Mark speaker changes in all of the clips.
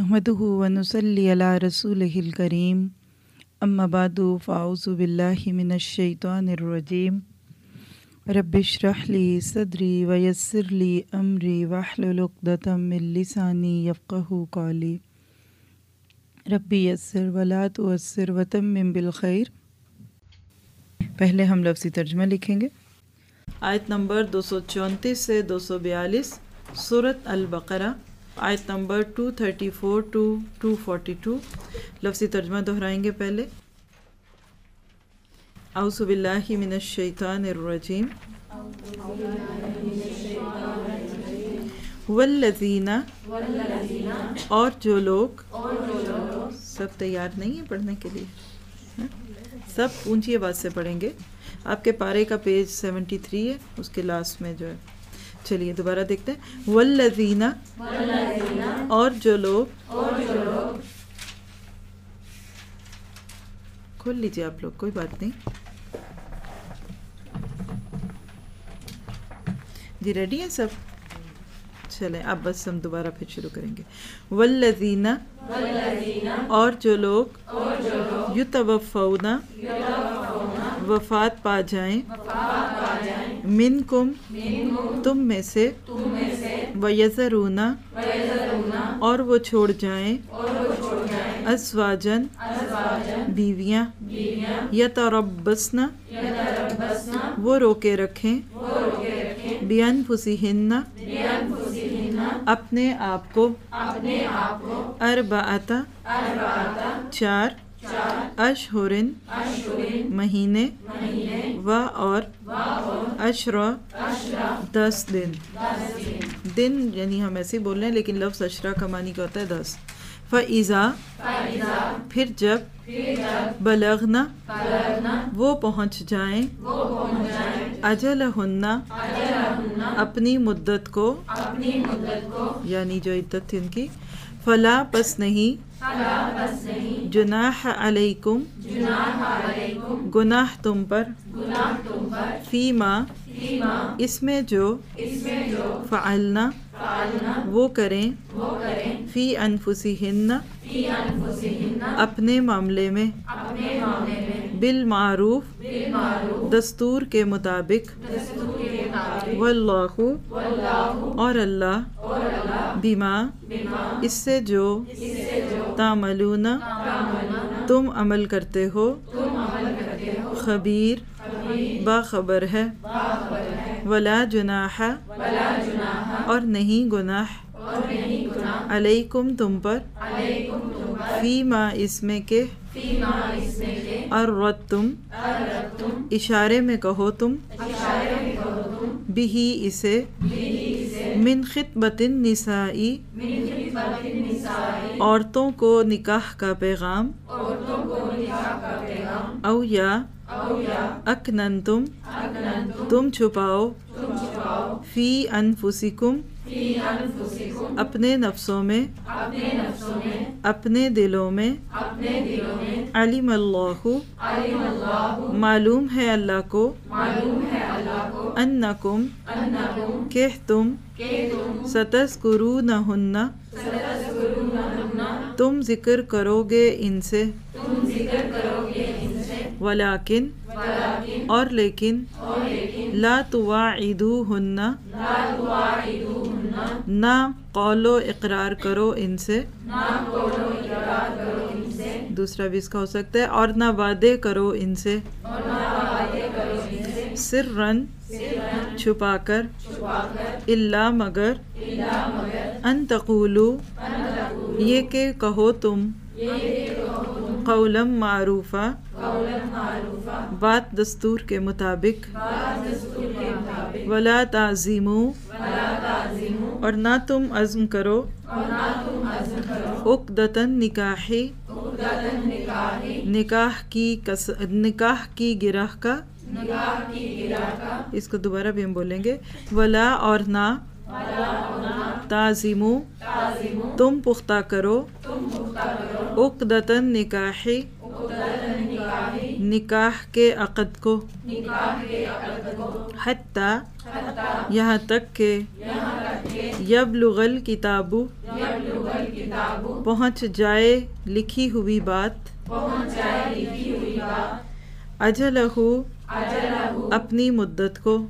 Speaker 1: نحمده ونصلي على رسوله الكريم. أما بعد فأعوذ بالله من الشيطان الرجيم. رب اشرح لي صدري ويسر لي أمري واحلل عقدة من لساني يفقه قولي. ربی یسر ولا تؤثر وتمم بالخیر. پہلے ہم لفظی ترجمہ لکھیں گے. آیت نمبر دو سو چونتیس سے دو سو بیالیس صورت البقرہ. آیت number two thirty four two two forty two لفظی ترجمہ دہرائیں گے پہلے۔ اعوذ باللہ من الشیطان الرجیم۔ والذین۔ اور جو لوگ۔ سب تیار نہیں ہیں پڑھنے کے لیے۔ ہاں؟ سب اونچی آواز سے پڑھیں گے۔ آپ کے پارے کا پیج سیونٹی تھری ہے۔ اس کے لاسٹ میں جو ہے۔ چلیے دوبارہ دیکھتے ہیں۔ والذین اور جو لوگ کھول لیجیے آپ لوگ، کوئی بات نہیں۔ جی ریڈی ہیں سب؟ چلیں، اب بس ہم دوبارہ پھر شروع کریں گے۔ والذین اور جو لوگ یتوفون وفات پا جائیں۔ منکم تم میں سے ویزرون اور وہ چھوڑ جائیں ازواجن بیویاں یتربصن وہ روکے رکھیں بینفسہن اپنے آپ کو اربعت چار اشہرن مہینے و اور اشرا دس دن۔ دن یعنی ہم ایسے ہی بول رہے ہیں، لیکن لفظ اشرا کا معنی کیا ہوتا ہے؟ دس۔ فعضا پھر جب بلغنا وہ پہنچ جائیں اجل ہننا اپنی مدت کو یعنی جو عدت تھی ان کی فلا پس نہیں۔ جناح علیکم۔ گناہ تم پر۔ فیما۔ اس میں جو فعلنا، وہ کریں۔ فی انفسہن۔ اپنے معاملے میں۔ بالمعروف۔ دستور کے مطابق۔ واللہ۔ اور اللہ۔ بیما اس سے جو تعملون تم عمل کرتے ہو خبیر باخبر ہے ولا جناح اور نہیں گناہ علیکم تم پر فی ما اس میں کہ اور تم اشارے میں کہو تم بھی اسے من خطبت النسائی عورتوں کو نکاح کا پیغام او یا اکنن تم تم چھپاؤ فی انفسکم اپنے نفسوں میں اپنے دلوں میں علم اللہ معلوم ہے اللہ کو انکم کہ تم ستذکرونہن تم ذکر کرو گے ان سے ولیکن اور لیکن لا تواعدوہن نہ قول و اقرار کرو ان سے دوسرا بھی اس کا ہو سکتا ہے اور نہ وعدے کرو ان سے سرن چھپا کر اللہ مگر، ان تقولو، یہ کہ کہو تم، قولم معروفہ، بات دستور کے مطابق، ولا تعظیمو، اور نہ تم عزم کرو اقدتن نکاحی، نکاح کی نکاح کی گرہ کا اس کو دوبارہ بھی ہم بولیں گے۔ ولا اور نہ تعظیمو تم پختہ کرو۔ اقدتن نکاحی نکاح کے عقد کو۔ حتیٰ یہاں تک کہ یبلغ الکتابو پہنچ جائے لکھی ہوئی بات۔ اجلہو اپنی مدت کو۔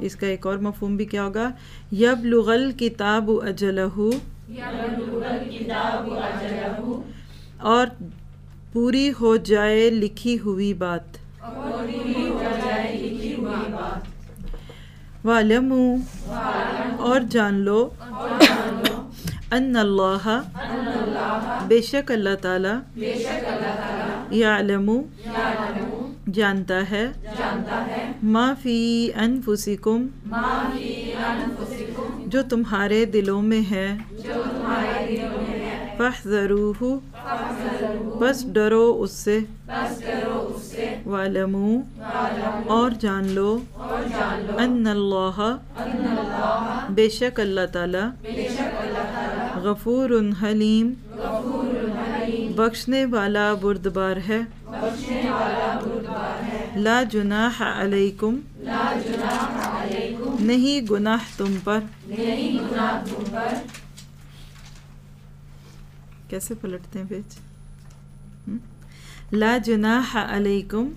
Speaker 1: اس کا ایک اور مفہوم بھی کیا ہوگا؟ یبلغ الکتاب اجلہو اور پوری ہو جائے لکھی ہوئی بات۔ وَعْلَمُوا اور جان لو۔ ان اللہ۔ بے شک اللہ تعالی۔ یعلم جانتا ہے۔ ما فی انفسکم۔ جو تمہارے دلوں میں ہے۔ فَحْذَرُوهُ بس ڈرو اس سے۔ وَعْلَمُوا اور جان لو۔ ان اللہ۔ بے شک اللہ تعالی۔ غفور حلیم۔ بخشنے والا بردبار ہے۔ لا جناح علیکم نہیں گناہ تم پر کیسے پلٹتے ہیں پیج لا جناح علیکم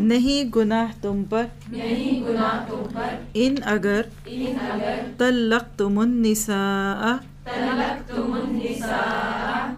Speaker 1: نہیں گناہ تم پر ان اگر طلقتم النساء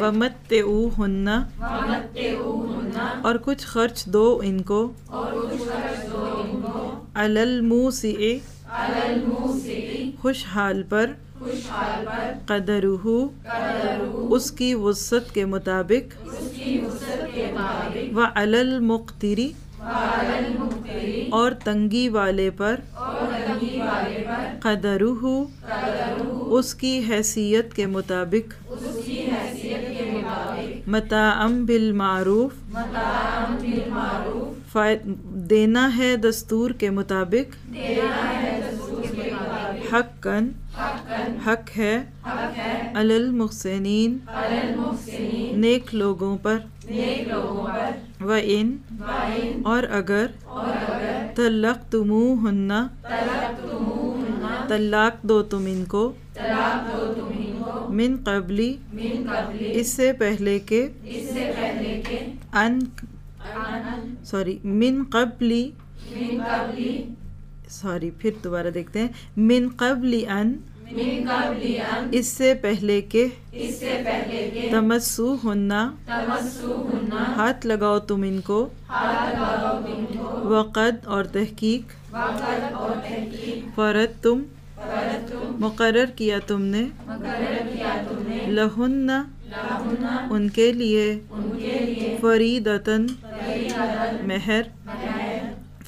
Speaker 1: ومت ہننا اور کچھ خرچ دو ان کو الموسع خوشحال پر قدرہ اس کی وسط کے مطابق و المقتری اور تنگی والے پر قدرہ اس کی حیثیت کے مطابق متعم بالمعروف دینا ہے دستور کے مطابق حقاً حق ہے المحسنین نیک لوگوں پر و ان اور اگر طلق تمو ہننا طلاق دو تم ان کو۔ من قبلی۔ اس سے پہلے کے۔ ان۔ سوری من قبلی۔ سوری پھر دوبارہ دیکھتے ہیں۔ من قبل ان۔ اس سے پہلے کے۔ تمسو ہننا ہاتھ لگاؤ تم ان کو۔ وقد اور تحقیق۔ فرد تم۔ مقرر کیا تم نے؟ لہن ان کے لیے فریدتن مہر،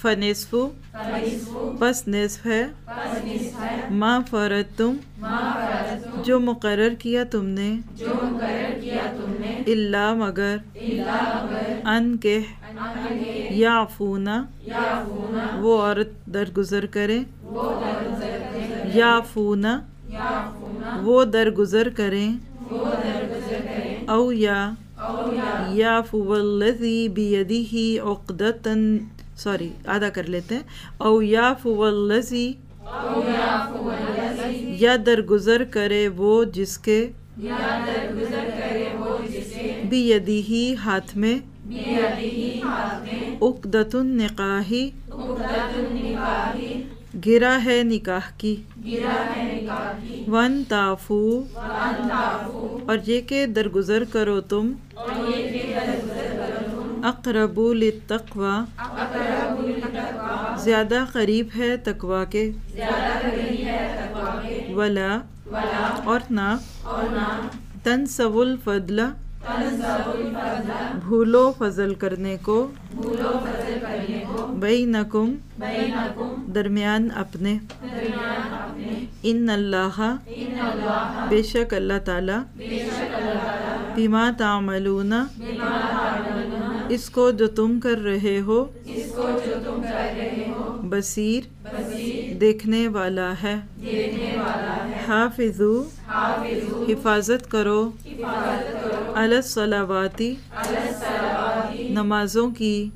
Speaker 1: فنصف پس نصف ہے۔ ما فرد تم، جو مقرر کیا تم نے۔ اللہ مگر ان کے یعفونا، وہ عورت درگزر کرے۔ یعفونا وہ درگزر کریں۔ او یا یعفو والذی بیدیہ عقدتن سوری آدھا کر لیتے ہیں۔ او یعفو والذی یا درگزر کرے وہ جس کے بیدیہ ہاتھ میں عقدت النقاہی گرا ہے نکاح کی۔ ون تافو۔ اور یہ کہ درگزر کرو تم۔ اقرب للتقوی۔ زیادہ قریب ہے تقوی کے۔ ولا۔ اور نہ۔ تنسو الفضل۔ بھولو فضل کرنے کو۔ بینکم درمیان اپنے ان اللہ بے شک اللہ تعالی بما تعملون اس کو جو تم کر رہے ہو بصیر دیکھنے والا ہے حافظو حفاظت کرو الصلاواتی نمازوں کی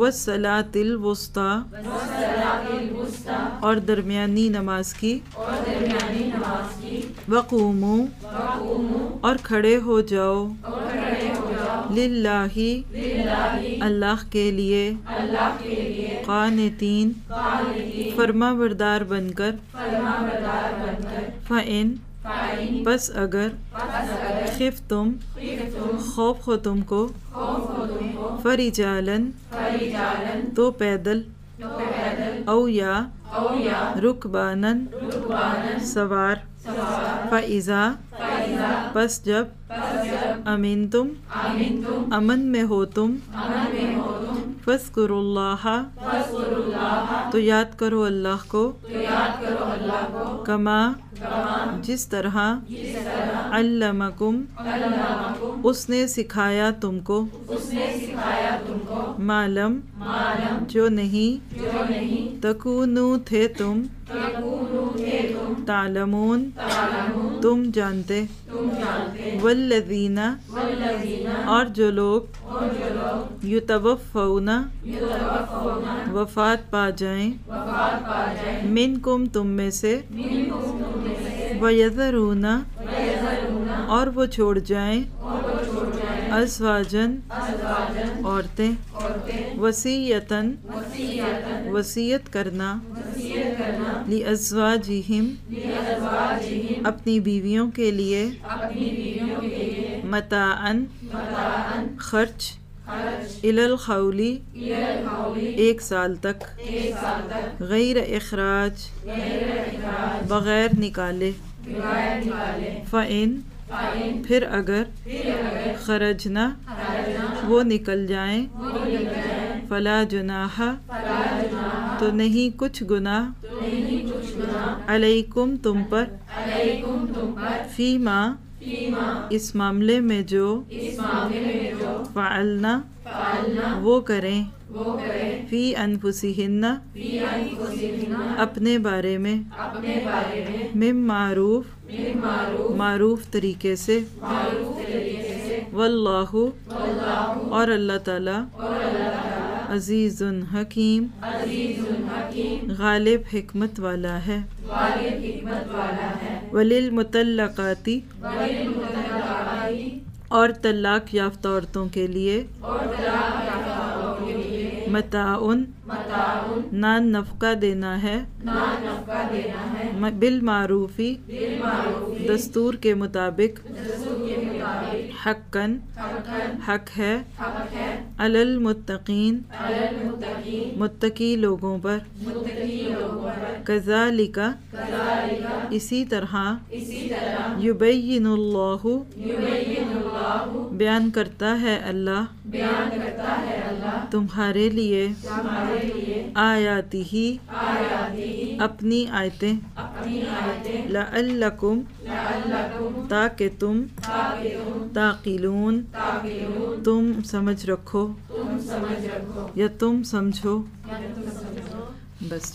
Speaker 1: وصلاۃ الوسطی اور درمیانی نماز کی وقومو اور کھڑے ہو جاؤ للہ اللہ کے لیے قانتین فرما بردار بن کر فعن بس اگر خف تم، خوف ہو تم کو فریجالن تو پیدل، او یا رکبانن، سوار، فائزہ، پس جب امین تم، امن میں ہو تم فذکر اللہ تو یاد کرو اللہ کو، کما جس طرح علمکم اس نے سکھایا تم کو۔ معلم جو نہیں تکونو تھے تم۔ تعلمون۔ تم جانتے۔ والذین۔ اور جو لوگ یتوفون۔ وفات پا جائیں۔ منکم تم میں سے۔ ویذرون اور وہ چھوڑ جائیں ازواجن عورتیں وسیعتاً وسیعت کرنا لی لازواجہم اپنی بیویوں کے لیے متاعن خرچ الالخولی ایک سال تک غیر اخراج بغیر نکالے فعین پھر اگر خرجنا، وہ نکل جائیں، فلا جناح، تو نہیں کچھ گناہ علیکم تم پر فی ماں اس معاملے میں جو فعلنا وہ کریں۔ فی انفسہن اپنے بارے میں۔ مم معروف معروف طریقے سے۔ واللہ اور اللہ تعالی۔ عزیز حکیم. غالب حکمت والا ہے. وللمطلقاتی. اور طلاق یافتہ عورتوں کے لیے. متعن نان نفقہ دینا ہے. بالمعروفی. دستور کے مطابق. حقاً. حق ہے. المتقین متقی لوگوں پر کذالک اسی طرح یبین اللہ بیان کرتا ہے اللہ تمہارے لیے آیاتی ہی اپنی آیتیں لعلکم تاکہ تم تاقلون تم سمجھ رکھو یا تم سمجھو؟ بس